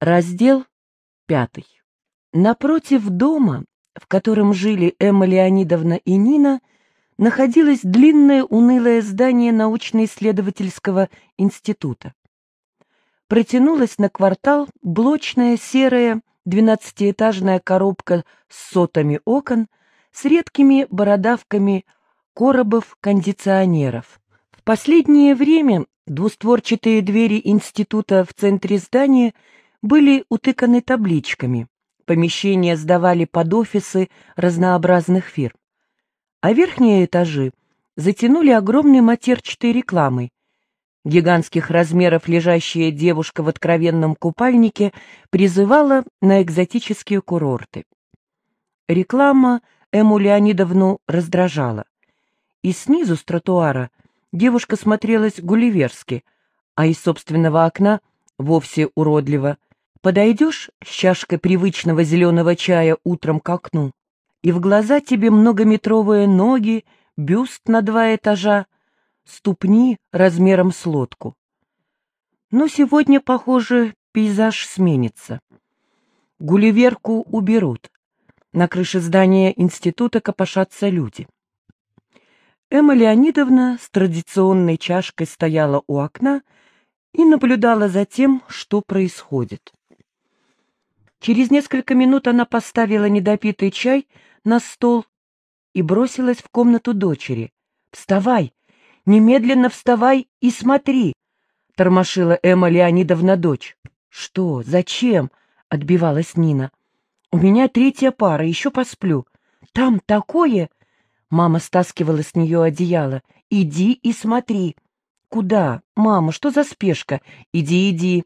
Раздел пятый. Напротив дома, в котором жили Эмма Леонидовна и Нина, находилось длинное унылое здание научно-исследовательского института. Протянулась на квартал блочная серая двенадцатиэтажная коробка с сотами окон с редкими бородавками коробов-кондиционеров. В последнее время двустворчатые двери института в центре здания были утыканы табличками. Помещения сдавали под офисы разнообразных фирм. А верхние этажи затянули огромной матерчатой рекламой. Гигантских размеров лежащая девушка в откровенном купальнике призывала на экзотические курорты. Реклама Эму Леонидовну раздражала. И снизу с тротуара девушка смотрелась гулливерски, а из собственного окна вовсе уродливо. Подойдешь с чашкой привычного зеленого чая утром к окну, и в глаза тебе многометровые ноги, бюст на два этажа, ступни размером с лодку. Но сегодня, похоже, пейзаж сменится. Гулливерку уберут. На крыше здания института копошатся люди. Эмма Леонидовна с традиционной чашкой стояла у окна и наблюдала за тем, что происходит. Через несколько минут она поставила недопитый чай на стол и бросилась в комнату дочери. «Вставай! Немедленно вставай и смотри!» — тормошила Эмма Леонидовна дочь. «Что? Зачем?» — отбивалась Нина. «У меня третья пара, еще посплю. Там такое...» Мама стаскивала с нее одеяло. «Иди и смотри». «Куда? Мама, что за спешка? Иди, иди».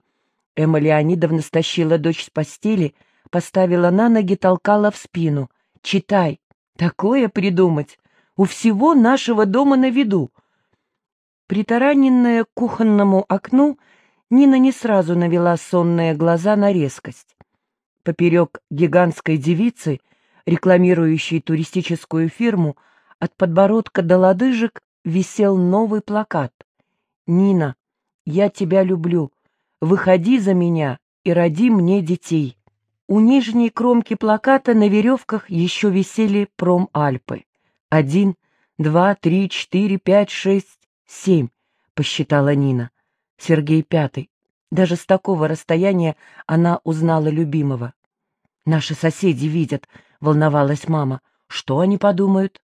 Эмма Леонидовна стащила дочь с постели, поставила на ноги, толкала в спину. «Читай. Такое придумать. У всего нашего дома на виду». Притараненная к кухонному окну, Нина не сразу навела сонные глаза на резкость. Поперек гигантской девицы, рекламирующей туристическую фирму, от подбородка до лодыжек висел новый плакат. «Нина, я тебя люблю. Выходи за меня и роди мне детей. У нижней кромки плаката на веревках еще висели промальпы. Один, два, три, четыре, пять, шесть, семь, посчитала Нина. Сергей пятый. Даже с такого расстояния она узнала любимого. «Наши соседи видят», — волновалась мама. «Что они подумают?»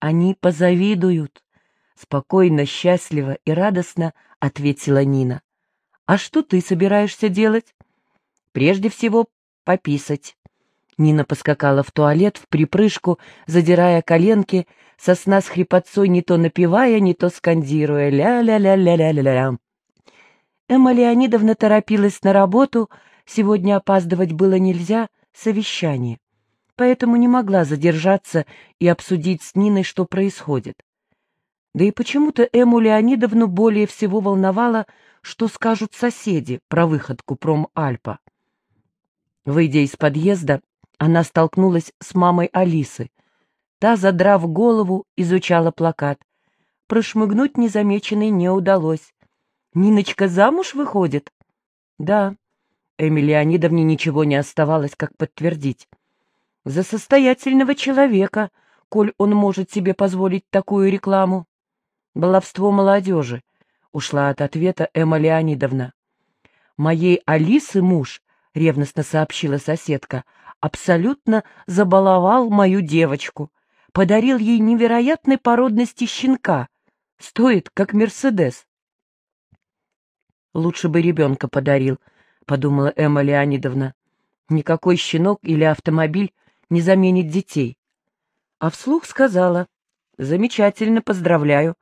«Они позавидуют», — спокойно, счастливо и радостно ответила Нина. «А что ты собираешься делать?» «Прежде всего, пописать». Нина поскакала в туалет в припрыжку, задирая коленки, сосна с хрипотцой не то напевая, не то скандируя «ля-ля-ля-ля-ля-ля-ля». Эмма Леонидовна торопилась на работу, сегодня опаздывать было нельзя, совещание, поэтому не могла задержаться и обсудить с Ниной, что происходит. Да и почему-то Эмму Леонидовну более всего волновало, что скажут соседи про выходку промальпа. Выйдя из подъезда, она столкнулась с мамой Алисы. Та, задрав голову, изучала плакат. Прошмыгнуть незамеченной не удалось. «Ниночка замуж выходит?» «Да». Эмили Леонидовне ничего не оставалось, как подтвердить. «За состоятельного человека, коль он может себе позволить такую рекламу». «Баловство молодежи», ушла от ответа Эмма Леонидовна. «Моей Алисы муж», — ревностно сообщила соседка, — «абсолютно забаловал мою девочку, подарил ей невероятной породности щенка, стоит, как Мерседес». «Лучше бы ребенка подарил», — подумала Эмма Леонидовна. «Никакой щенок или автомобиль не заменит детей». А вслух сказала, «Замечательно, поздравляю.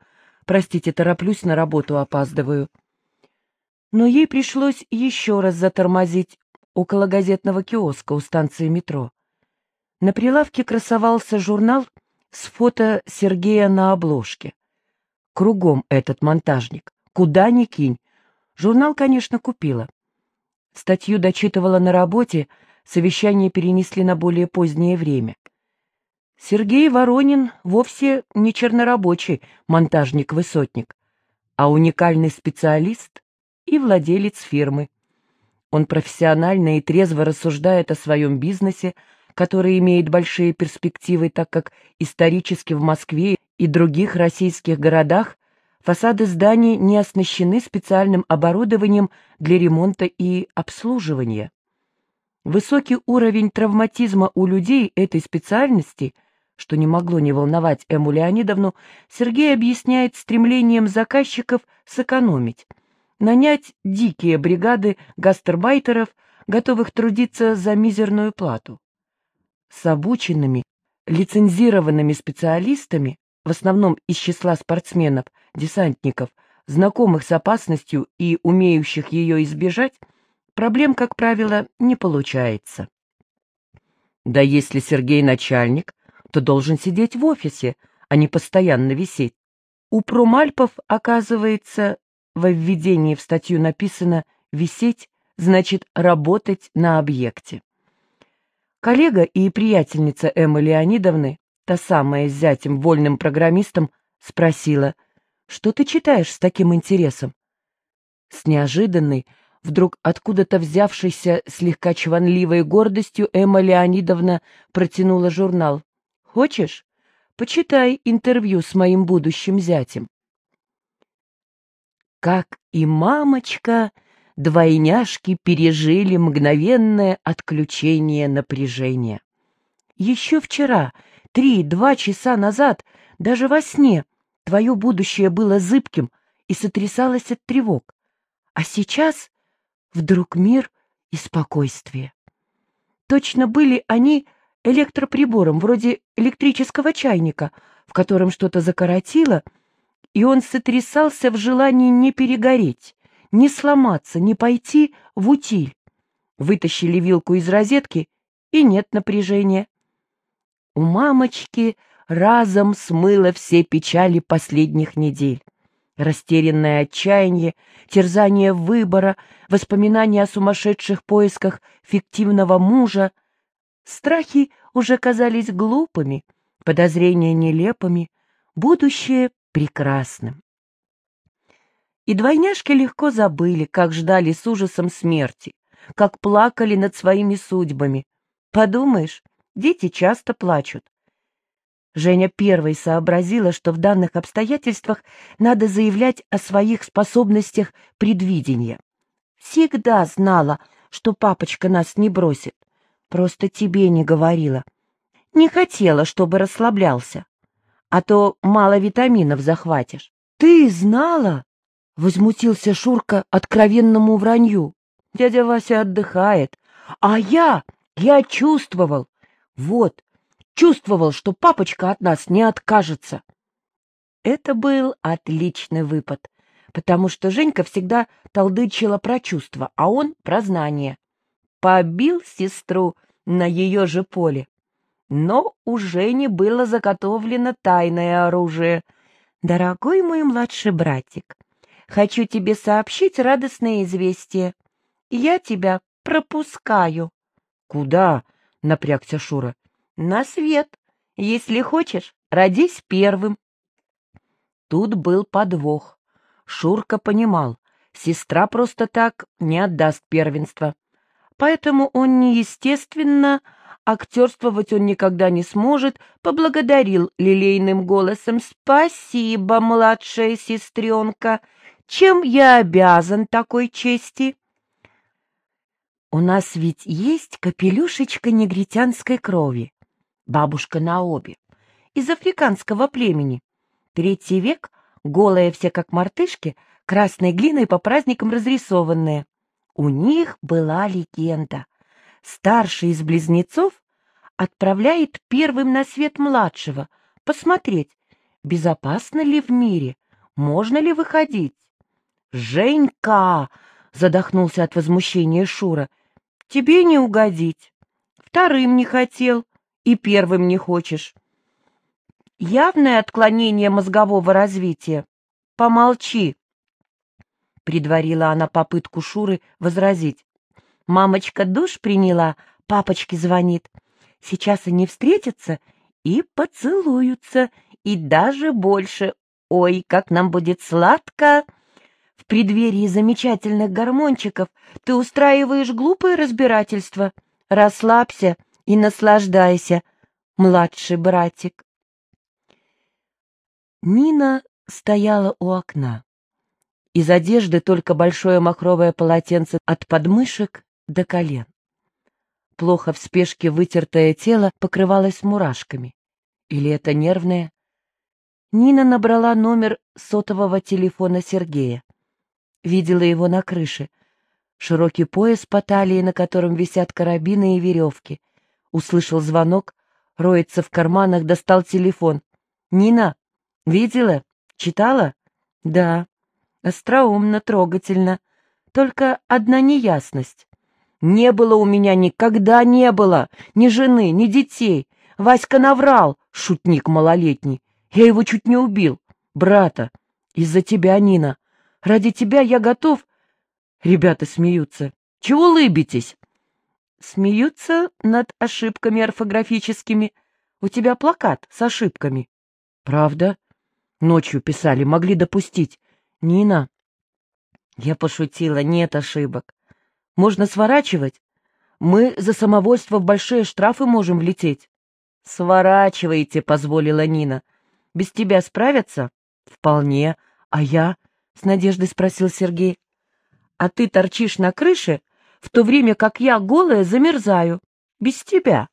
Простите, тороплюсь на работу, опаздываю. Но ей пришлось еще раз затормозить около газетного киоска у станции метро. На прилавке красовался журнал с фото Сергея на обложке. Кругом этот монтажник. Куда ни кинь. Журнал, конечно, купила. Статью дочитывала на работе, совещание перенесли на более позднее время. Сергей Воронин вовсе не чернорабочий монтажник-высотник, а уникальный специалист и владелец фирмы. Он профессионально и трезво рассуждает о своем бизнесе, который имеет большие перспективы, так как исторически в Москве и других российских городах фасады зданий не оснащены специальным оборудованием для ремонта и обслуживания. Высокий уровень травматизма у людей этой специальности, что не могло не волновать Эму Леонидовну, Сергей объясняет стремлением заказчиков сэкономить, нанять дикие бригады гастарбайтеров, готовых трудиться за мизерную плату. С обученными, лицензированными специалистами, в основном из числа спортсменов, десантников, знакомых с опасностью и умеющих ее избежать, проблем, как правило, не получается. Да если Сергей начальник, то должен сидеть в офисе, а не постоянно висеть. У промальпов, оказывается, во введении в статью написано «висеть» значит работать на объекте. Коллега и приятельница Эммы Леонидовны, та самая с зятем, вольным программистом, спросила, «Что ты читаешь с таким интересом?» С неожиданной, вдруг откуда-то взявшейся слегка чванливой гордостью Эмма Леонидовна протянула журнал. «Хочешь? Почитай интервью с моим будущим зятем». Как и мамочка, двойняшки пережили мгновенное отключение напряжения. Еще вчера, три-два часа назад, даже во сне, твое будущее было зыбким и сотрясалось от тревог. А сейчас вдруг мир и спокойствие. Точно были они электроприбором, вроде электрического чайника, в котором что-то закоротило, и он сотрясался в желании не перегореть, не сломаться, не пойти в утиль. Вытащили вилку из розетки, и нет напряжения. У мамочки разом смыло все печали последних недель. Растерянное отчаяние, терзание выбора, воспоминания о сумасшедших поисках фиктивного мужа. Страхи уже казались глупыми, подозрения нелепыми, будущее прекрасным. И двойняшки легко забыли, как ждали с ужасом смерти, как плакали над своими судьбами. Подумаешь, дети часто плачут. Женя первой сообразила, что в данных обстоятельствах надо заявлять о своих способностях предвидения. Всегда знала, что папочка нас не бросит. Просто тебе не говорила. Не хотела, чтобы расслаблялся. А то мало витаминов захватишь. Ты знала? — возмутился Шурка откровенному вранью. «Дядя Вася отдыхает. А я, я чувствовал. Вот, чувствовал, что папочка от нас не откажется». Это был отличный выпад, потому что Женька всегда толдычила про чувства, а он — про знания. Побил сестру на ее же поле. Но у Жени было заготовлено тайное оружие. «Дорогой мой младший братик, Хочу тебе сообщить радостное известие. Я тебя пропускаю. — Куда? — напрягся Шура. — На свет. Если хочешь, родись первым. Тут был подвох. Шурка понимал, сестра просто так не отдаст первенство. Поэтому он неестественно, актерствовать он никогда не сможет, поблагодарил лилейным голосом «Спасибо, младшая сестренка!» Чем я обязан такой чести? У нас ведь есть капелюшечка негритянской крови, бабушка Наоби, из африканского племени. Третий век, голые все как мартышки, красной глиной по праздникам разрисованные. У них была легенда. Старший из близнецов отправляет первым на свет младшего, посмотреть, безопасно ли в мире, можно ли выходить. «Женька!» — задохнулся от возмущения Шура. «Тебе не угодить. Вторым не хотел и первым не хочешь. Явное отклонение мозгового развития. Помолчи!» Предварила она попытку Шуры возразить. «Мамочка душ приняла, папочке звонит. Сейчас они встретятся и поцелуются, и даже больше. Ой, как нам будет сладко!» преддверии замечательных гормончиков ты устраиваешь глупое разбирательство. Расслабься и наслаждайся, младший братик. Нина стояла у окна. Из одежды только большое махровое полотенце от подмышек до колен. Плохо в спешке вытертое тело покрывалось мурашками. Или это нервное? Нина набрала номер сотового телефона Сергея. Видела его на крыше. Широкий пояс по талии, на котором висят карабины и веревки. Услышал звонок, роется в карманах, достал телефон. «Нина, видела? Читала?» «Да». Остроумно, трогательно. Только одна неясность. Не было у меня никогда не было ни жены, ни детей. Васька наврал, шутник малолетний. Я его чуть не убил. Брата, из-за тебя, Нина. Ради тебя я готов... Ребята смеются. Чего улыбитесь? Смеются над ошибками орфографическими. У тебя плакат с ошибками. Правда? Ночью писали, могли допустить. Нина. Я пошутила, нет ошибок. Можно сворачивать? Мы за самовольство в большие штрафы можем влететь. Сворачивайте, позволила Нина. Без тебя справятся? Вполне. А я? С надеждой спросил Сергей. А ты торчишь на крыше, в то время как я голая замерзаю. Без тебя.